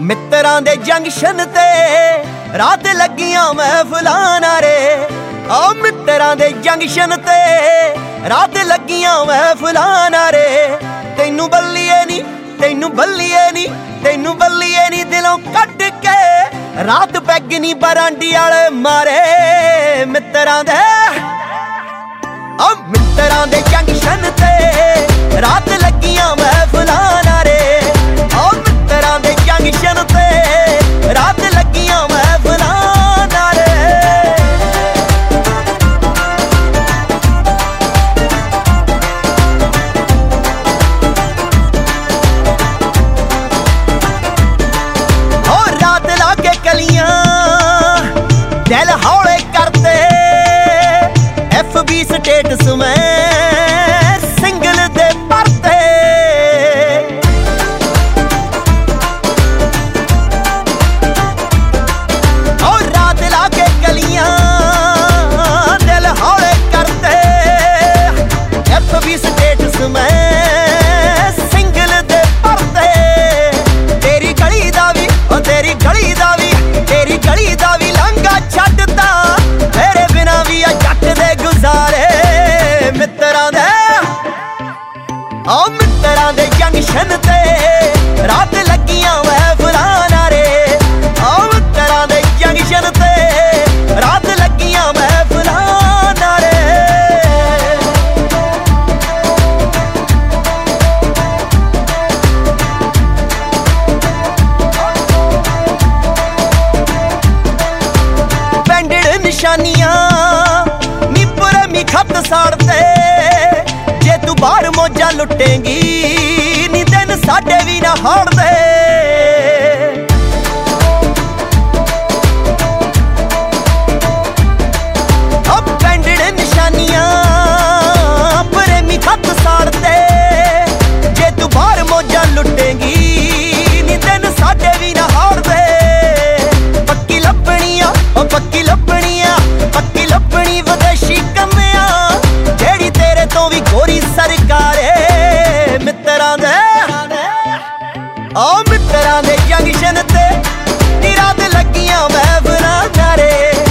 ਮਿੱਤਰਾਂ ਦੇ ਜੰਕਸ਼ਨ ਤੇ ਰਾਤ ਲੱਗੀਆਂ ਮਹਿਫਲਾਂ ਨਾਰੇ ਆ ਮਿੱਤਰਾਂ ਦੇ ਜੰਕਸ਼ਨ ਤੇ ਰਾਤ ਲੱਗੀਆਂ ਮਹਿਫਲਾਂ ਨਾਰੇ ਤੈਨੂੰ ਬੱਲੀਏ ਨਹੀਂ ਤੈਨੂੰ ਬੱਲੀਏ ਨਹੀਂ ਤੈਨੂੰ ਬੱਲੀਏ ਨਹੀਂ ਦਿਲੋਂ ਕੱਢ ਕੇ ਰਾਤ ਪੈਗ ਨਹੀਂ ਬਰਾਂਡੀ ਵਾਲੇ ਮਾਰੇ ਮਿੱਤਰਾਂ ਦੇ। ਆ ਮਿੱਤਰਾਂ ਦੇ ਜੰਕਸ਼ਨ ਤੇ ਰਾਤ ਕੇ ਕਲੀਆਂ ਦਿਲ ਹੌਲੇ ਕਰਦੇ। ਐਫ ਬੀ ਸਟੇਟਸ ਮੈਂ ਮਿੱਤਰਾਂ ਦੇ ਜੰਕਸ਼ਨ ਤੇ। ਰਾਤ ਲੱਗੀਆਂ ਵੈ ਮਹਿਫਲਾਂ ਨਾਰੇ ਆ ਮਿੱਤਰਾਂ ਦੇ ਜੰਕਸ਼ਨ ਤੇ। ਰਾਤ ਲੱਗੀਆਂ ਵੈ ਮਹਿਫਲਾਂ ਨਾਰੇ ਪੈਂਡੜ ਨਿਸ਼ਾਨੀਆਂ ਨੀ ਪੁਰਮੀ ਖੱਤ ਸਾੜਦੇ। ਮੋਜਾ ਲੁੱਟੇਂਗੀ। ਨੀ ਦਿਨ ਸਾਡੇ ਵੀ ਨਾ ਹਾੜ ਮਿੱਤਰਾਂ ਦੇ ਜੰਗਸ਼ਨ ਤੇ ਨੀਰਾ ਤੇ ਲੱਗੀਆਂ ਮਹਿਫਲਾਂ ਨਾਰੇ।